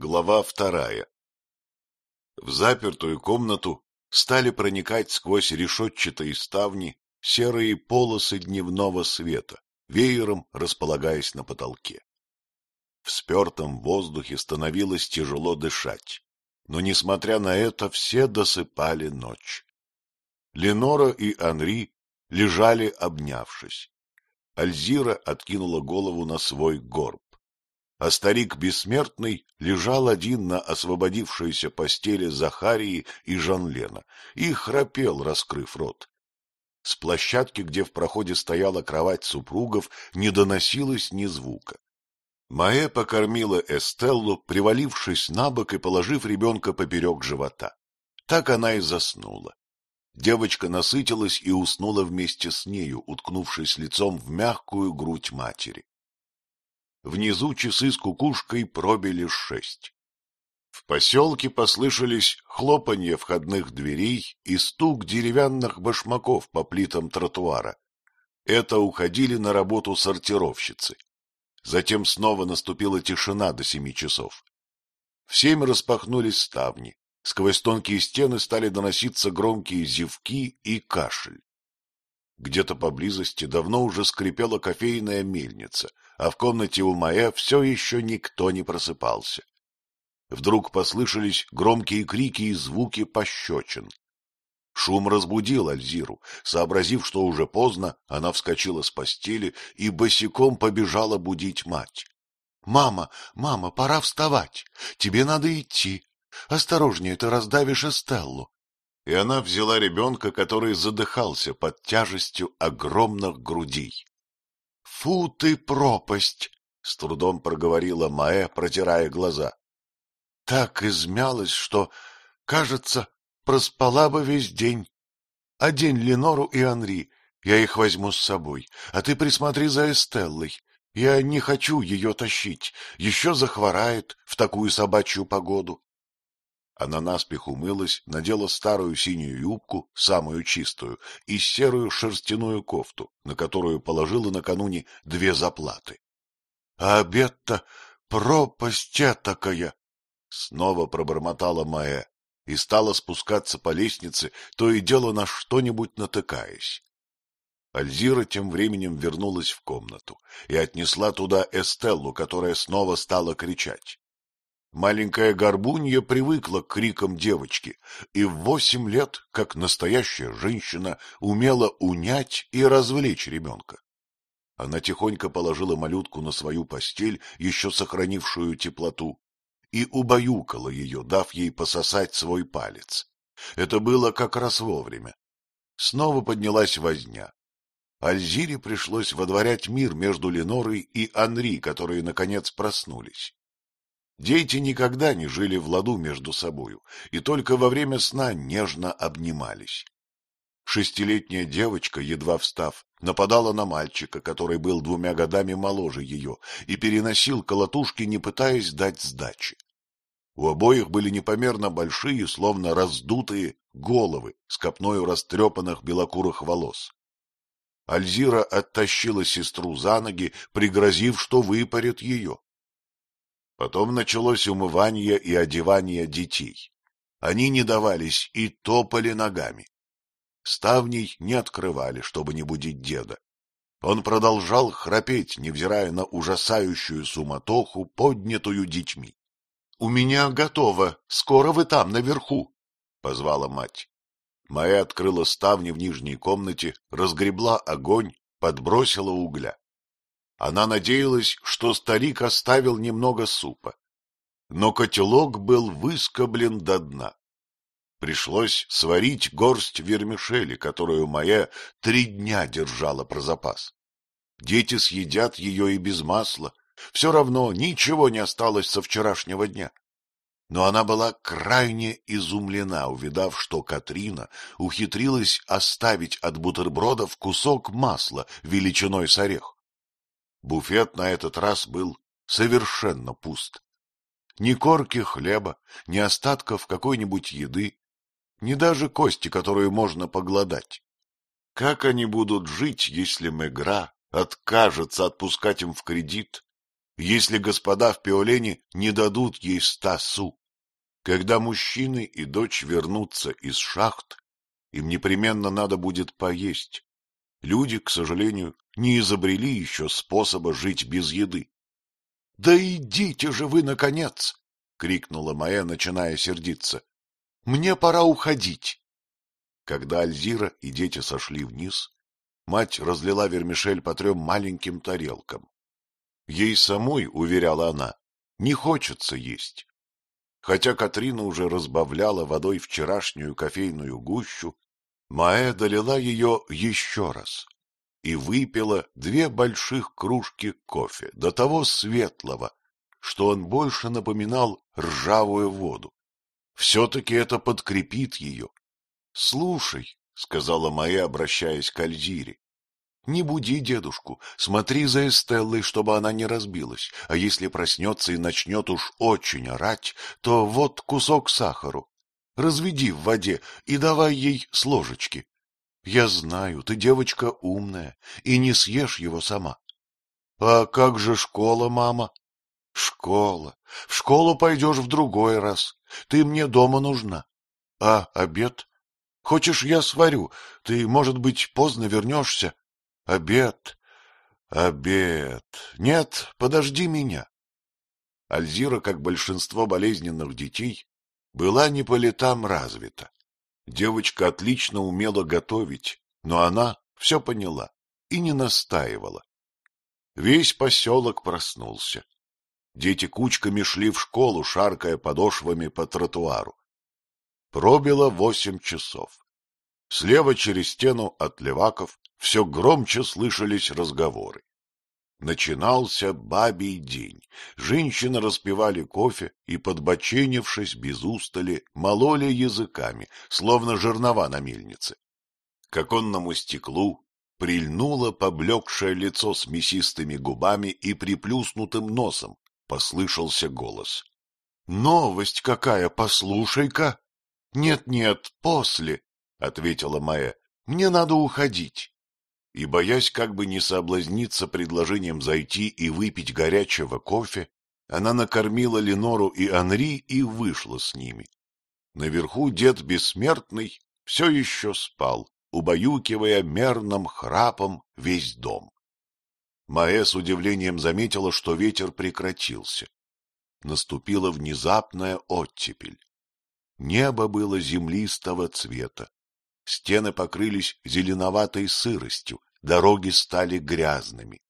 Глава вторая В запертую комнату стали проникать сквозь решетчатые ставни серые полосы дневного света, веером располагаясь на потолке. В спертом воздухе становилось тяжело дышать, но, несмотря на это, все досыпали ночь. Ленора и Анри лежали, обнявшись. Альзира откинула голову на свой горб а старик бессмертный лежал один на освободившейся постели Захарии и Жанлена и храпел, раскрыв рот. С площадки, где в проходе стояла кровать супругов, не доносилось ни звука. Маэ покормила Эстеллу, привалившись на бок и положив ребенка поперек живота. Так она и заснула. Девочка насытилась и уснула вместе с нею, уткнувшись лицом в мягкую грудь матери. Внизу часы с кукушкой пробили шесть. В поселке послышались хлопанье входных дверей и стук деревянных башмаков по плитам тротуара. Это уходили на работу сортировщицы. Затем снова наступила тишина до семи часов. В семь распахнулись ставни. Сквозь тонкие стены стали доноситься громкие зевки и кашель. Где-то поблизости давно уже скрипела кофейная мельница, а в комнате у Маэ все еще никто не просыпался. Вдруг послышались громкие крики и звуки пощечин. Шум разбудил Альзиру. Сообразив, что уже поздно, она вскочила с постели и босиком побежала будить мать. — Мама, мама, пора вставать. Тебе надо идти. Осторожнее, ты раздавишь Эстеллу. И она взяла ребенка, который задыхался под тяжестью огромных грудей. Фу ты пропасть! — с трудом проговорила Маэ, протирая глаза. Так измялась, что, кажется, проспала бы весь день. Одень Ленору и Анри, я их возьму с собой, а ты присмотри за Эстеллой. Я не хочу ее тащить, еще захворает в такую собачью погоду. Она наспех умылась, надела старую синюю юбку, самую чистую, и серую шерстяную кофту, на которую положила накануне две заплаты. — А обед-то пропасть такая! — снова пробормотала Маэ и стала спускаться по лестнице, то и дело на что-нибудь натыкаясь. Альзира тем временем вернулась в комнату и отнесла туда Эстеллу, которая снова стала кричать. Маленькая горбунья привыкла к крикам девочки и в восемь лет, как настоящая женщина, умела унять и развлечь ребенка. Она тихонько положила малютку на свою постель, еще сохранившую теплоту, и убаюкала ее, дав ей пососать свой палец. Это было как раз вовремя. Снова поднялась возня. Альзире пришлось водворять мир между Ленорой и Анри, которые, наконец, проснулись. Дети никогда не жили в ладу между собою и только во время сна нежно обнимались. Шестилетняя девочка, едва встав, нападала на мальчика, который был двумя годами моложе ее, и переносил колотушки, не пытаясь дать сдачи. У обоих были непомерно большие, словно раздутые, головы с копною растрепанных белокурых волос. Альзира оттащила сестру за ноги, пригрозив, что выпарит ее. Потом началось умывание и одевание детей. Они не давались и топали ногами. Ставней не открывали, чтобы не будить деда. Он продолжал храпеть, невзирая на ужасающую суматоху, поднятую детьми. — У меня готово, скоро вы там, наверху, — позвала мать. Майя открыла ставни в нижней комнате, разгребла огонь, подбросила угля. Она надеялась, что старик оставил немного супа. Но котелок был выскоблен до дна. Пришлось сварить горсть вермишели, которую моя три дня держала про запас. Дети съедят ее и без масла. Все равно ничего не осталось со вчерашнего дня. Но она была крайне изумлена, увидав, что Катрина ухитрилась оставить от бутербродов кусок масла величиной с орех. Буфет на этот раз был совершенно пуст. Ни корки хлеба, ни остатков какой-нибудь еды, ни даже кости, которую можно поглодать. Как они будут жить, если Мегра откажется отпускать им в кредит? если господа в Пиолене не дадут ей ста су. Когда мужчины и дочь вернутся из шахт, им непременно надо будет поесть. Люди, к сожалению, не изобрели еще способа жить без еды. — Да идите же вы, наконец! — крикнула моя, начиная сердиться. — Мне пора уходить. Когда Альзира и дети сошли вниз, мать разлила вермишель по трем маленьким тарелкам. Ей самой, уверяла она, не хочется есть. Хотя Катрина уже разбавляла водой вчерашнюю кофейную гущу, Маэ долила ее еще раз и выпила две больших кружки кофе, до того светлого, что он больше напоминал ржавую воду. Все-таки это подкрепит ее. — Слушай, — сказала Майя, обращаясь к Альзире, — не буди дедушку, смотри за Эстеллой, чтобы она не разбилась, а если проснется и начнет уж очень орать, то вот кусок сахару. Разведи в воде и давай ей с ложечки. Я знаю, ты девочка умная, и не съешь его сама. А как же школа, мама? Школа. В школу пойдешь в другой раз. Ты мне дома нужна. А обед? Хочешь, я сварю? Ты, может быть, поздно вернешься? Обед. Обед. Нет, подожди меня. Альзира, как большинство болезненных детей, была не по летам развита. Девочка отлично умела готовить, но она все поняла и не настаивала. Весь поселок проснулся. Дети кучками шли в школу, шаркая подошвами по тротуару. Пробило восемь часов. Слева через стену от леваков все громче слышались разговоры. Начинался бабий день. Женщины распивали кофе и, подбоченившись без устали, мололи языками, словно жернова на мельнице. К оконному стеклу прильнуло поблекшее лицо с мясистыми губами и приплюснутым носом. Послышался голос. — Новость какая, послушай-ка! — Нет-нет, после, — ответила Майя. — Мне надо уходить и, боясь как бы не соблазниться предложением зайти и выпить горячего кофе, она накормила Ленору и Анри и вышла с ними. Наверху дед бессмертный все еще спал, убаюкивая мерным храпом весь дом. Маэ с удивлением заметила, что ветер прекратился. Наступила внезапная оттепель. Небо было землистого цвета. Стены покрылись зеленоватой сыростью, дороги стали грязными.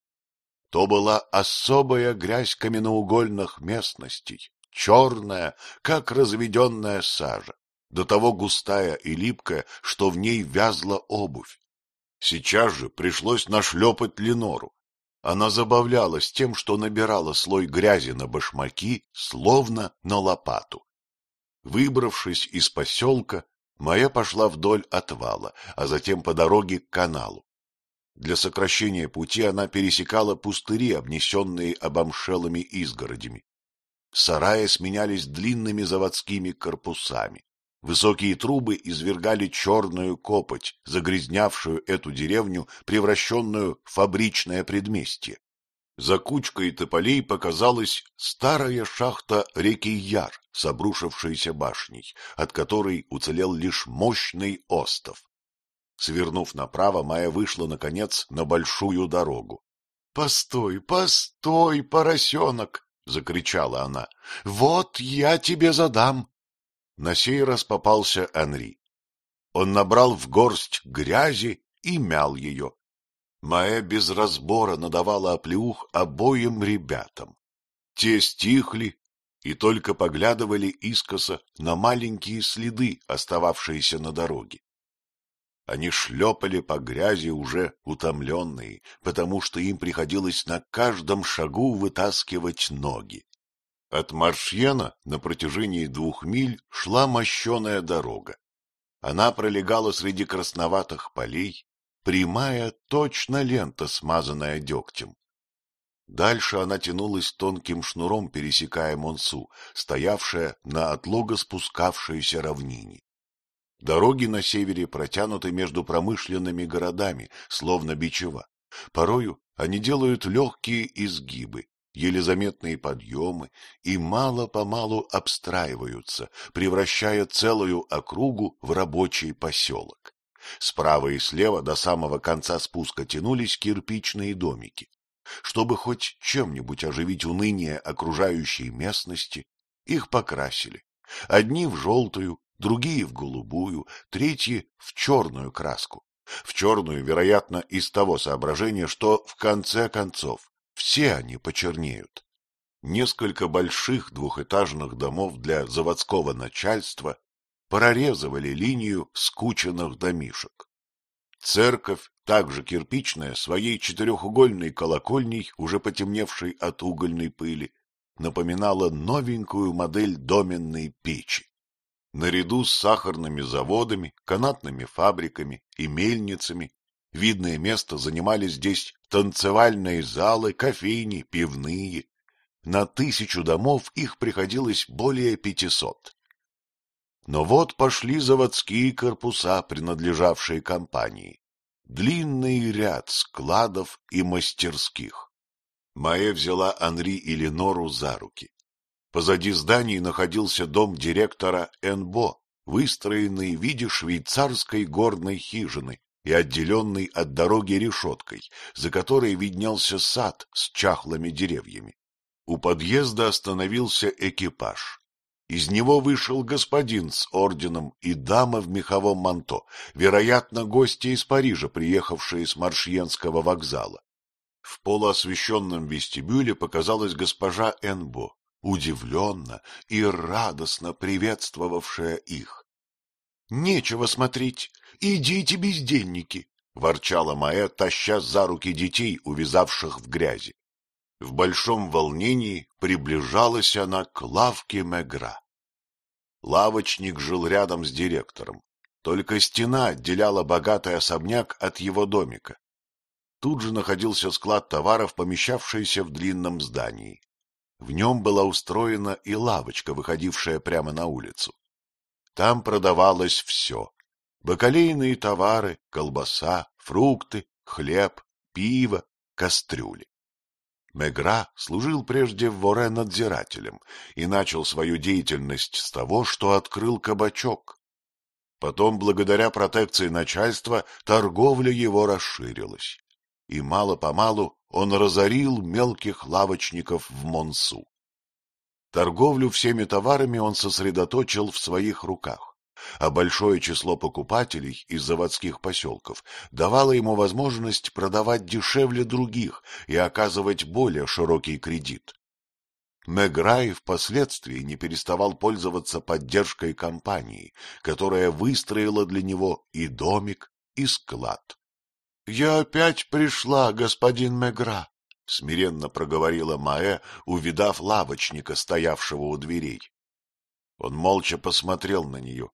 То была особая грязь каменноугольных местностей, черная, как разведенная сажа, до того густая и липкая, что в ней вязла обувь. Сейчас же пришлось нашлепать Ленору. Она забавлялась тем, что набирала слой грязи на башмаки, словно на лопату. Выбравшись из поселка, Моя пошла вдоль отвала, а затем по дороге к каналу. Для сокращения пути она пересекала пустыри, обнесенные обомшелыми изгородями. Сараи сменялись длинными заводскими корпусами. Высокие трубы извергали черную копоть, загрязнявшую эту деревню, превращенную в фабричное предместье. За кучкой тополей показалась старая шахта реки Яр с обрушившейся башней, от которой уцелел лишь мощный остов. Свернув направо, Майя вышла, наконец, на большую дорогу. — Постой, постой, поросенок! — закричала она. — Вот я тебе задам! На сей раз попался Анри. Он набрал в горсть грязи и мял ее. Маэ без разбора надавала оплеух обоим ребятам. Те стихли и только поглядывали искоса на маленькие следы, остававшиеся на дороге. Они шлепали по грязи уже утомленные, потому что им приходилось на каждом шагу вытаскивать ноги. От Маршьена на протяжении двух миль шла мощеная дорога. Она пролегала среди красноватых полей, прямая точно лента, смазанная дегтем. Дальше она тянулась тонким шнуром, пересекая Монсу, стоявшая на отлого спускавшейся равнине. Дороги на севере протянуты между промышленными городами, словно бичева. Порою они делают легкие изгибы, еле заметные подъемы и мало-помалу обстраиваются, превращая целую округу в рабочий поселок. Справа и слева до самого конца спуска тянулись кирпичные домики. Чтобы хоть чем-нибудь оживить уныние окружающей местности, их покрасили. Одни в желтую, другие в голубую, третьи в черную краску. В черную, вероятно, из того соображения, что, в конце концов, все они почернеют. Несколько больших двухэтажных домов для заводского начальства прорезывали линию скученных домишек. Церковь, также кирпичная, своей четырехугольной колокольней, уже потемневшей от угольной пыли, напоминала новенькую модель доменной печи. Наряду с сахарными заводами, канатными фабриками и мельницами видное место занимали здесь танцевальные залы, кофейни, пивные. На тысячу домов их приходилось более пятисот. Но вот пошли заводские корпуса, принадлежавшие компании. Длинный ряд складов и мастерских. Майя взяла Анри и Ленору за руки. Позади зданий находился дом директора Энбо, выстроенный в виде швейцарской горной хижины и отделенный от дороги решеткой, за которой виднелся сад с чахлыми деревьями. У подъезда остановился экипаж. Из него вышел господин с орденом и дама в меховом манто, вероятно, гости из Парижа, приехавшие с Маршьенского вокзала. В полуосвещенном вестибюле показалась госпожа Энбо, удивленно и радостно приветствовавшая их. — Нечего смотреть, идите, бездельники! — ворчала Маэ, таща за руки детей, увязавших в грязи. В большом волнении приближалась она к лавке Мегра. Лавочник жил рядом с директором. Только стена отделяла богатый особняк от его домика. Тут же находился склад товаров, помещавшийся в длинном здании. В нем была устроена и лавочка, выходившая прямо на улицу. Там продавалось все — бакалейные товары, колбаса, фрукты, хлеб, пиво, кастрюли. Мегра служил прежде в Воре надзирателем и начал свою деятельность с того, что открыл кабачок. Потом, благодаря протекции начальства, торговля его расширилась и мало-помалу он разорил мелких лавочников в Монсу. Торговлю всеми товарами он сосредоточил в своих руках, а большое число покупателей из заводских поселков давало ему возможность продавать дешевле других и оказывать более широкий кредит. Меграй впоследствии не переставал пользоваться поддержкой компании, которая выстроила для него и домик, и склад. — Я опять пришла, господин Мегра, — смиренно проговорила Маэ, увидав лавочника, стоявшего у дверей. Он молча посмотрел на нее.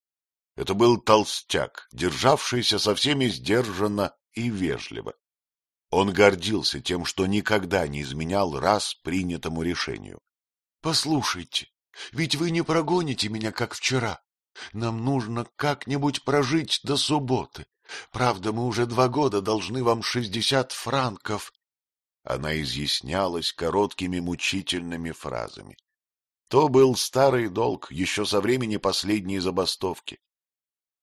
Это был толстяк, державшийся со всеми сдержанно и вежливо. Он гордился тем, что никогда не изменял раз принятому решению. — Послушайте, ведь вы не прогоните меня, как вчера. Нам нужно как-нибудь прожить до субботы. Правда, мы уже два года должны вам шестьдесят франков. Она изъяснялась короткими мучительными фразами. То был старый долг еще со времени последней забастовки.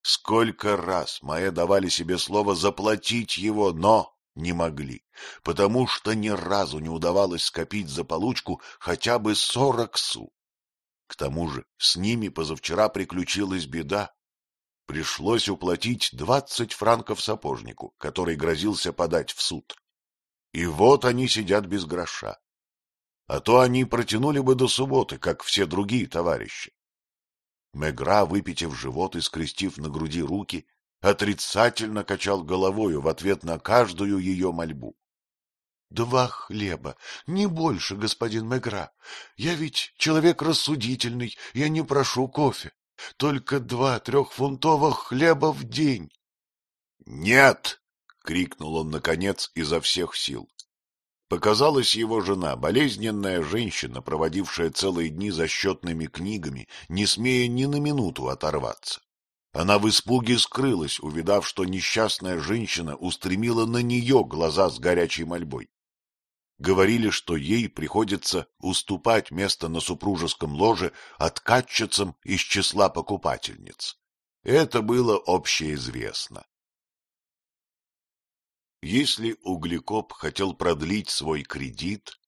Сколько раз Майе давали себе слово заплатить его, но не могли, потому что ни разу не удавалось скопить за получку хотя бы сорок су. К тому же с ними позавчера приключилась беда. Пришлось уплатить двадцать франков сапожнику, который грозился подать в суд. И вот они сидят без гроша. А то они протянули бы до субботы, как все другие товарищи. Мегра, выпитив живот и скрестив на груди руки, отрицательно качал головою в ответ на каждую ее мольбу. — Два хлеба, не больше, господин Мегра. Я ведь человек рассудительный, я не прошу кофе. Только два трехфунтовых хлеба в день. — Нет! — крикнул он, наконец, изо всех сил. Показалась его жена, болезненная женщина, проводившая целые дни за счетными книгами, не смея ни на минуту оторваться. Она в испуге скрылась, увидав, что несчастная женщина устремила на нее глаза с горячей мольбой. Говорили, что ей приходится уступать место на супружеском ложе откатчицам из числа покупательниц. Это было общеизвестно. Если Углекоп хотел продлить свой кредит,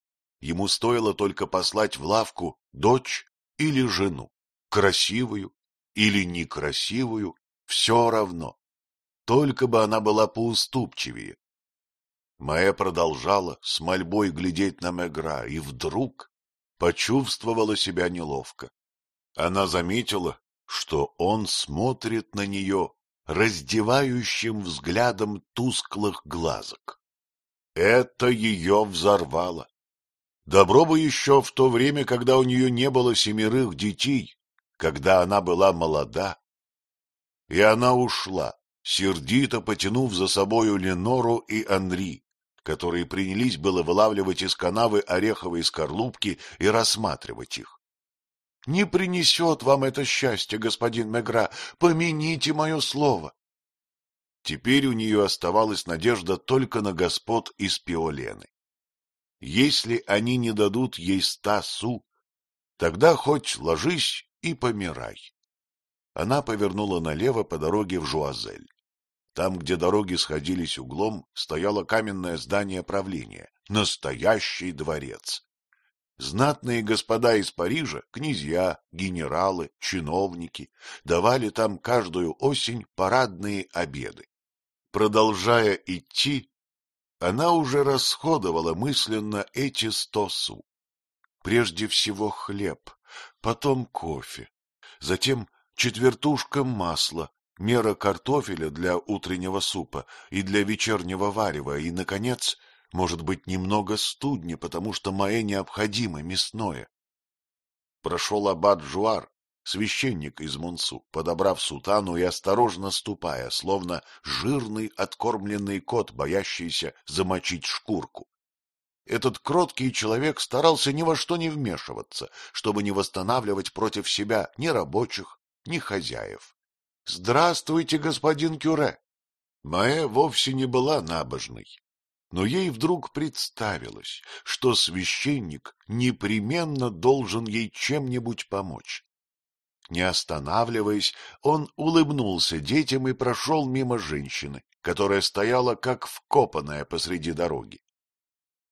ему стоило только послать в лавку дочь или жену, красивую или некрасивую, все равно. Только бы она была поуступчивее. Маэ продолжала с мольбой глядеть на Мегра и вдруг почувствовала себя неловко. Она заметила, что он смотрит на нее раздевающим взглядом тусклых глазок. Это ее взорвало. Добро бы еще в то время, когда у нее не было семерых детей, когда она была молода. И она ушла, сердито потянув за собою Ленору и Анри, которые принялись было вылавливать из канавы ореховые скорлупки и рассматривать их. — Не принесет вам это счастье, господин Мегра, помяните мое слово. Теперь у нее оставалась надежда только на господ из Пиолены. Если они не дадут ей ста су, тогда хоть ложись и помирай. Она повернула налево по дороге в Жуазель. Там, где дороги сходились углом, стояло каменное здание правления, настоящий дворец. Знатные господа из Парижа, князья, генералы, чиновники, давали там каждую осень парадные обеды. Продолжая идти, она уже расходовала мысленно эти сто су. Прежде всего хлеб, потом кофе, затем четвертушка масла, мера картофеля для утреннего супа и для вечернего варева, и, наконец, может быть, немного студни, потому что Маэ необходимо мясное. Прошел аббат Жуар, священник из Мунсу, подобрав сутану и осторожно ступая, словно жирный откормленный кот, боящийся замочить шкурку. Этот кроткий человек старался ни во что не вмешиваться, чтобы не восстанавливать против себя ни рабочих, ни хозяев. — Здравствуйте, господин Кюре! Маэ вовсе не была набожной, но ей вдруг представилось, что священник непременно должен ей чем-нибудь помочь. Не останавливаясь, он улыбнулся детям и прошел мимо женщины, которая стояла как вкопанная посреди дороги.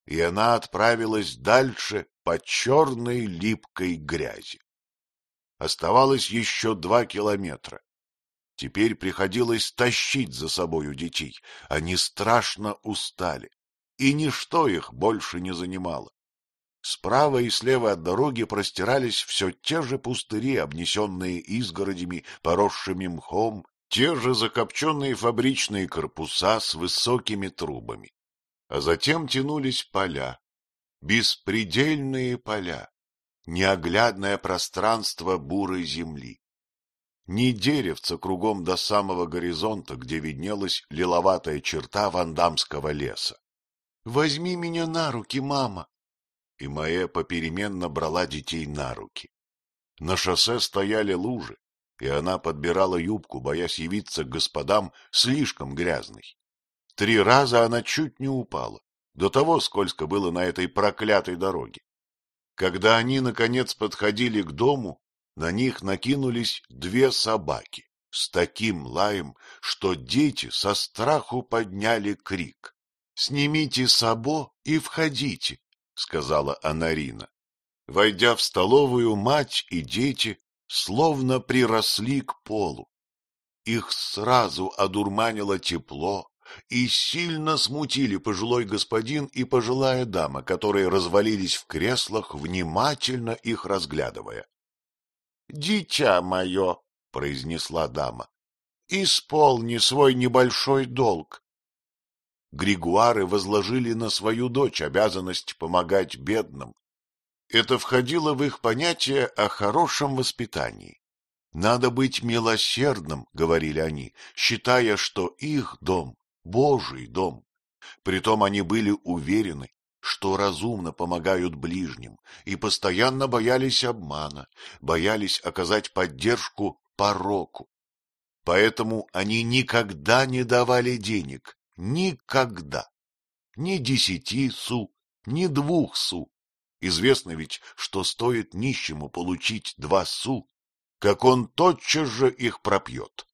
И она отправилась дальше по черной липкой грязи. Оставалось еще два километра. Теперь приходилось тащить за собою детей. Они страшно устали, и ничто их больше не занимало. Справа и слева от дороги простирались все те же пустыри, обнесенные изгородями, поросшими мхом, те же закопченные фабричные корпуса с высокими трубами. А затем тянулись поля, беспредельные поля, неоглядное пространство бурой земли. Ни деревца кругом до самого горизонта, где виднелась лиловатая черта вандамского леса. — Возьми меня на руки, мама! и Маэ попеременно брала детей на руки. На шоссе стояли лужи, и она подбирала юбку, боясь явиться к господам слишком грязной. Три раза она чуть не упала, до того скользко было на этой проклятой дороге. Когда они, наконец, подходили к дому, на них накинулись две собаки с таким лаем, что дети со страху подняли крик. — Снимите сабо и входите, сказала Анарина. Войдя в столовую, мать и дети словно приросли к полу. Их сразу одурманило тепло, и сильно смутили пожилой господин и пожилая дама, которые развалились в креслах, внимательно их разглядывая. — Дитя мое, — произнесла дама, — исполни свой небольшой долг. Григуары возложили на свою дочь обязанность помогать бедным. Это входило в их понятие о хорошем воспитании. Надо быть милосердным, говорили они, считая, что их дом — Божий дом. Притом они были уверены, что разумно помогают ближним, и постоянно боялись обмана, боялись оказать поддержку пороку. Поэтому они никогда не давали денег, Никогда. Ни десяти су, ни двух су. Известно ведь, что стоит нищему получить два су, как он тотчас же их пропьет.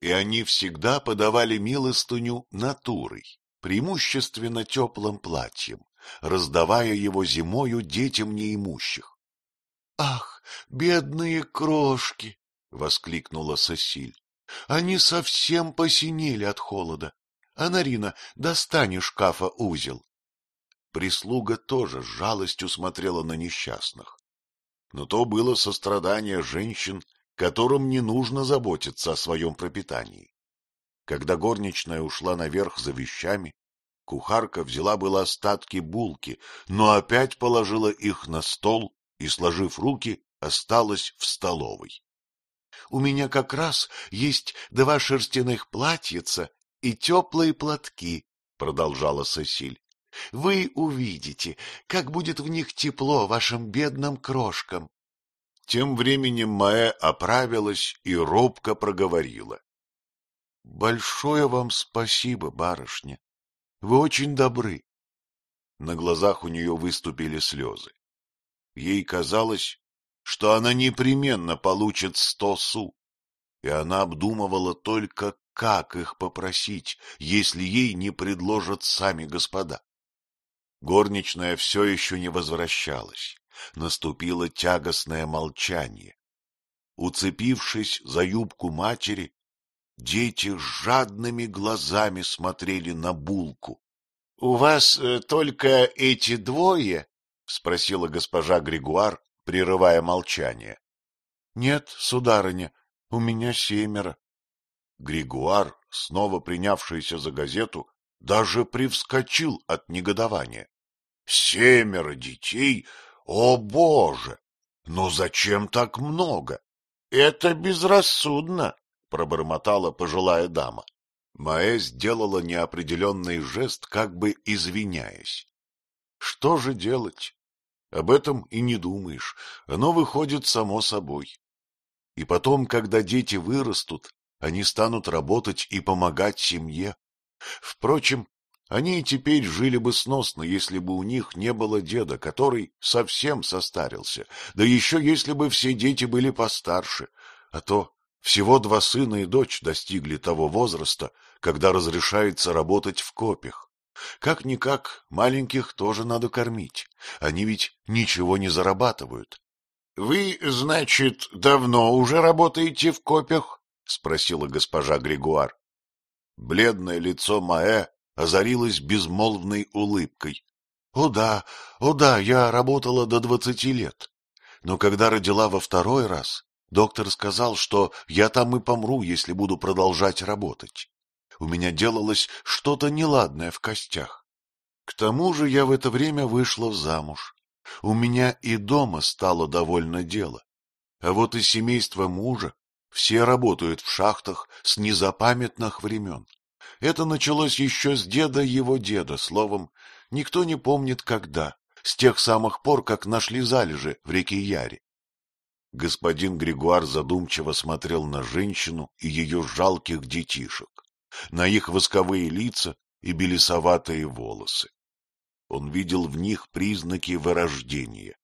И они всегда подавали милостыню натурой, преимущественно теплым платьем, раздавая его зимою детям неимущих. — Ах, бедные крошки! — воскликнула Сосиль. — Они совсем посинели от холода. Анарина, достань из шкафа узел. Прислуга тоже с жалостью смотрела на несчастных. Но то было сострадание женщин, которым не нужно заботиться о своем пропитании. Когда горничная ушла наверх за вещами, кухарка взяла было остатки булки, но опять положила их на стол и, сложив руки, осталась в столовой. — У меня как раз есть два шерстяных платьица и теплые платки, — продолжала Сесиль. Вы увидите, как будет в них тепло вашим бедным крошкам. Тем временем Маэ оправилась и робко проговорила. — Большое вам спасибо, барышня. Вы очень добры. На глазах у нее выступили слезы. Ей казалось, что она непременно получит сто су, и она обдумывала только, как их попросить, если ей не предложат сами господа. Горничная все еще не возвращалась. Наступило тягостное молчание. Уцепившись за юбку матери, дети жадными глазами смотрели на булку. — У вас э, только эти двое? — спросила госпожа Григуар, прерывая молчание. — Нет, сударыня, у меня семеро. Григуар, снова принявшийся за газету, даже привскочил от негодования. Семеро детей? О, Боже! Но зачем так много? Это безрассудно, пробормотала пожилая дама. Маэ сделала неопределенный жест, как бы извиняясь. Что же делать? Об этом и не думаешь, оно выходит само собой. И потом, когда дети вырастут, они станут работать и помогать семье. Впрочем, они и теперь жили бы сносно, если бы у них не было деда, который совсем состарился, да еще если бы все дети были постарше, а то всего два сына и дочь достигли того возраста, когда разрешается работать в копях. Как-никак, маленьких тоже надо кормить, они ведь ничего не зарабатывают. — Вы, значит, давно уже работаете в копях? — спросила госпожа Григуар. Бледное лицо Маэ озарилась безмолвной улыбкой. — О да, о да, я работала до двадцати лет. Но когда родила во второй раз, доктор сказал, что я там и помру, если буду продолжать работать. У меня делалось что-то неладное в костях. К тому же я в это время вышла замуж. У меня и дома стало довольно дело. А вот и семейство мужа, все работают в шахтах с незапамятных времен. Это началось еще с деда его деда, словом, никто не помнит когда, с тех самых пор, как нашли залежи в реке Яре. Господин Григуар задумчиво смотрел на женщину и ее жалких детишек, на их восковые лица и белесоватые волосы. Он видел в них признаки вырождения.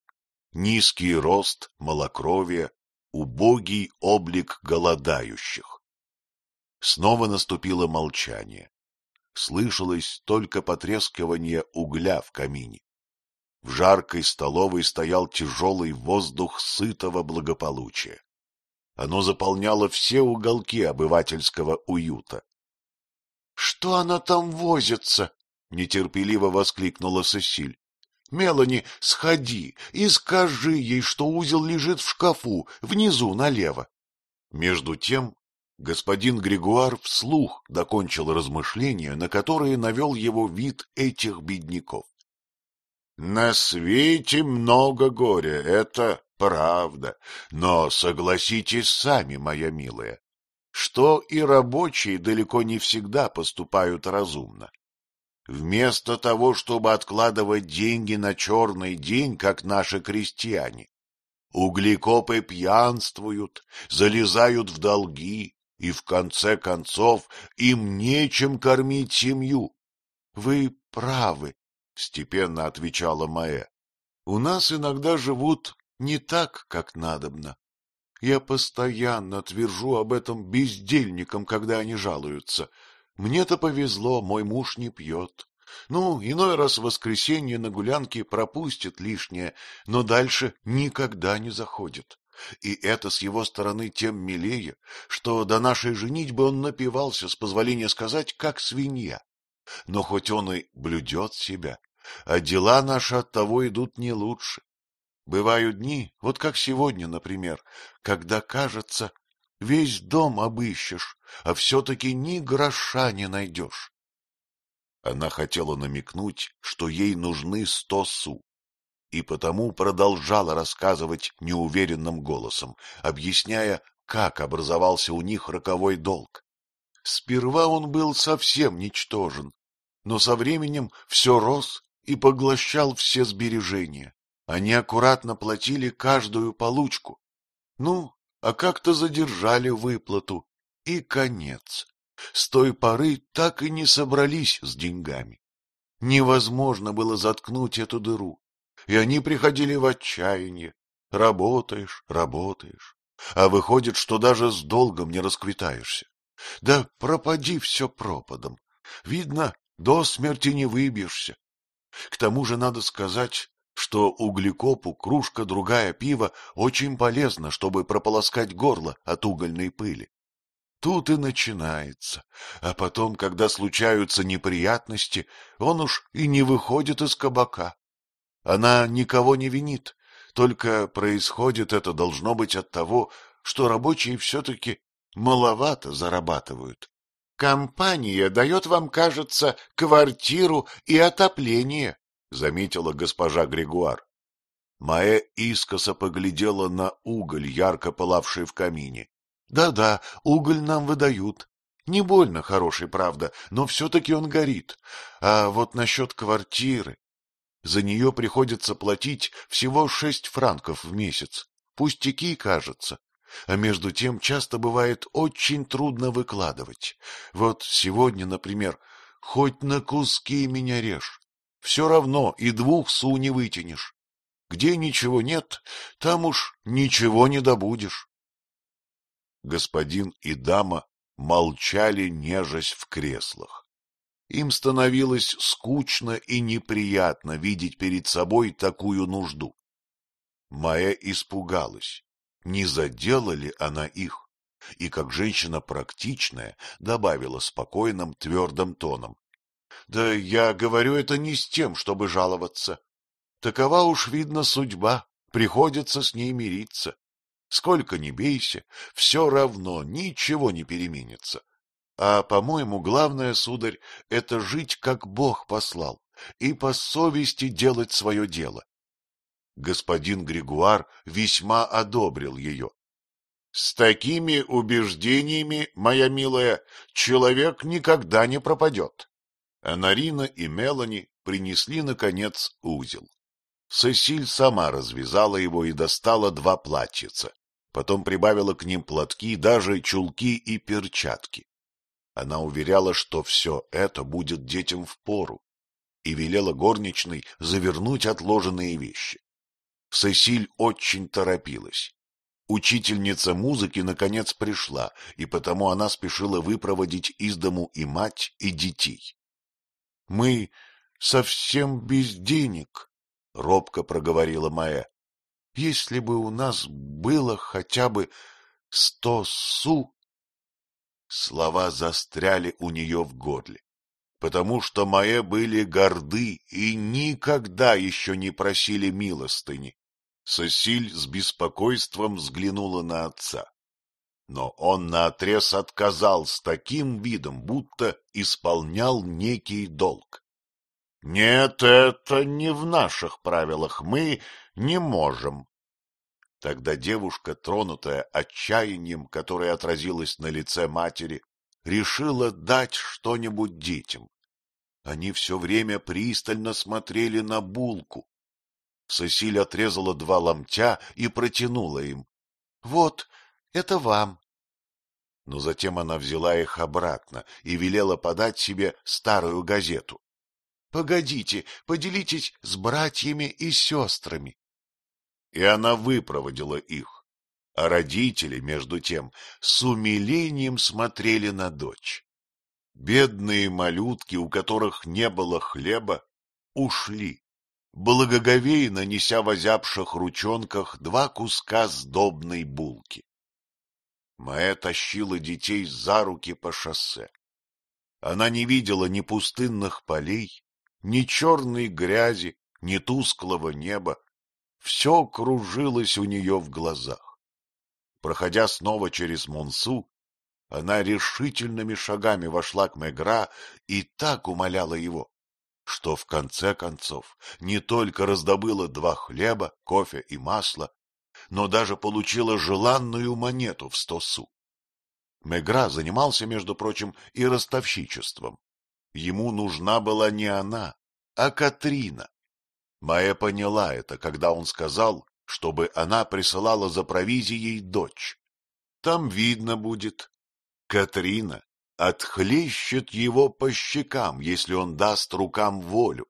Низкий рост, малокровие, убогий облик голодающих. Снова наступило молчание. Слышалось только потрескивание угля в камине. В жаркой столовой стоял тяжелый воздух сытого благополучия. Оно заполняло все уголки обывательского уюта. — Что она там возится? — нетерпеливо воскликнула Сесиль. — Мелани, сходи и скажи ей, что узел лежит в шкафу, внизу налево. Между тем господин Григуар вслух докончил размышления, на которые навел его вид этих бедняков. На свете много горя, это правда, но согласитесь сами, моя милая, что и рабочие далеко не всегда поступают разумно. Вместо того, чтобы откладывать деньги на черный день, как наши крестьяне, углекопы пьянствуют, залезают в долги, и в конце концов им нечем кормить семью. Вы правы, — степенно отвечала Маэ. — У нас иногда живут не так, как надобно. Я постоянно твержу об этом бездельникам, когда они жалуются. Мне-то повезло, мой муж не пьет. Ну, иной раз в воскресенье на гулянке пропустит лишнее, но дальше никогда не заходит. И это с его стороны тем милее, что до нашей женитьбы он напивался, с позволения сказать, как свинья. Но хоть он и блюдет себя, а дела наши от того идут не лучше. Бывают дни, вот как сегодня, например, когда, кажется, весь дом обыщешь, а все-таки ни гроша не найдешь. Она хотела намекнуть, что ей нужны сто су, и потому продолжала рассказывать неуверенным голосом, объясняя, как образовался у них роковой долг. Сперва он был совсем ничтожен, но со временем все рос и поглощал все сбережения. Они аккуратно платили каждую получку. Ну, а как-то задержали выплату, и конец. С той поры так и не собрались с деньгами. Невозможно было заткнуть эту дыру, и они приходили в отчаяние. Работаешь, работаешь, а выходит, что даже с долгом не расквитаешься. Да пропади все пропадом. Видно, до смерти не выбьешься. К тому же надо сказать, что углекопу кружка другая пива очень полезна, чтобы прополоскать горло от угольной пыли. Тут и начинается, а потом, когда случаются неприятности, он уж и не выходит из кабака. Она никого не винит, только происходит это должно быть от того, что рабочие все-таки маловато зарабатывают. Компания дает вам, кажется, квартиру и отопление, — заметила госпожа Григуар. Маэ искоса поглядела на уголь, ярко пылавший в камине. Да — Да-да, уголь нам выдают. Не больно хороший, правда, но все-таки он горит. А вот насчет квартиры... За нее приходится платить всего шесть франков в месяц. Пустяки, кажется. А между тем часто бывает очень трудно выкладывать. Вот сегодня, например, хоть на куски меня режь. Все равно и двух су не вытянешь. Где ничего нет, там уж ничего не добудешь. Господин и дама молчали, нежась в креслах. Им становилось скучно и неприятно видеть перед собой такую нужду. Майя испугалась, не задела ли она их, и, как женщина практичная, добавила спокойным твердым тоном. — Да я говорю это не с тем, чтобы жаловаться. Такова уж, видно, судьба, приходится с ней мириться. Сколько ни бейся, все равно ничего не переменится. А, по-моему, главное, сударь, это жить, как Бог послал, и по совести делать свое дело. Господин Григуар весьма одобрил ее. — С такими убеждениями, моя милая, человек никогда не пропадет. А Нарина и Мелани принесли, наконец, узел. Сесиль сама развязала его и достала два платьица. Потом прибавила к ним платки, даже чулки и перчатки. Она уверяла, что все это будет детям в пору, и велела горничной завернуть отложенные вещи. Сесиль очень торопилась. Учительница музыки наконец пришла, и потому она спешила выпроводить из дому и мать, и детей. — Мы совсем без денег, — робко проговорила Майя. — Если бы у нас было хотя бы сто су... Слова застряли у нее в горле, потому что мои были горды и никогда еще не просили милостыни. Сосиль с беспокойством взглянула на отца. Но он наотрез отказал с таким видом, будто исполнял некий долг. — Нет, это не в наших правилах, мы не можем, Тогда девушка, тронутая отчаянием, которое отразилось на лице матери, решила дать что-нибудь детям. Они все время пристально смотрели на булку. Сесиль отрезала два ломтя и протянула им. — Вот, это вам. Но затем она взяла их обратно и велела подать себе старую газету. Погодите, поделитесь с братьями и сестрами. И она выпроводила их, а родители, между тем, с умилением смотрели на дочь. Бедные малютки, у которых не было хлеба, ушли, благоговейно неся в озябших ручонках два куска сдобной булки. Маэ тащила детей за руки по шоссе. Она не видела ни пустынных полей, ни черной грязи, ни тусклого неба. Все кружилось у нее в глазах. Проходя снова через Монсу, она решительными шагами вошла к Мегра и так умоляла его, что в конце концов не только раздобыла два хлеба, кофе и масло, но даже получила желанную монету в сто су. Мегра занимался, между прочим, и ростовщичеством. Ему нужна была не она, а Катрина. Майя поняла это, когда он сказал, чтобы она присылала за провизией дочь. Там видно будет. Катрина отхлещет его по щекам, если он даст рукам волю.